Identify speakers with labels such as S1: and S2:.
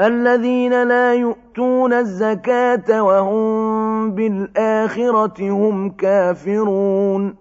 S1: الذين لا يؤتون الزكاة وهم بالآخرة هم كافرون.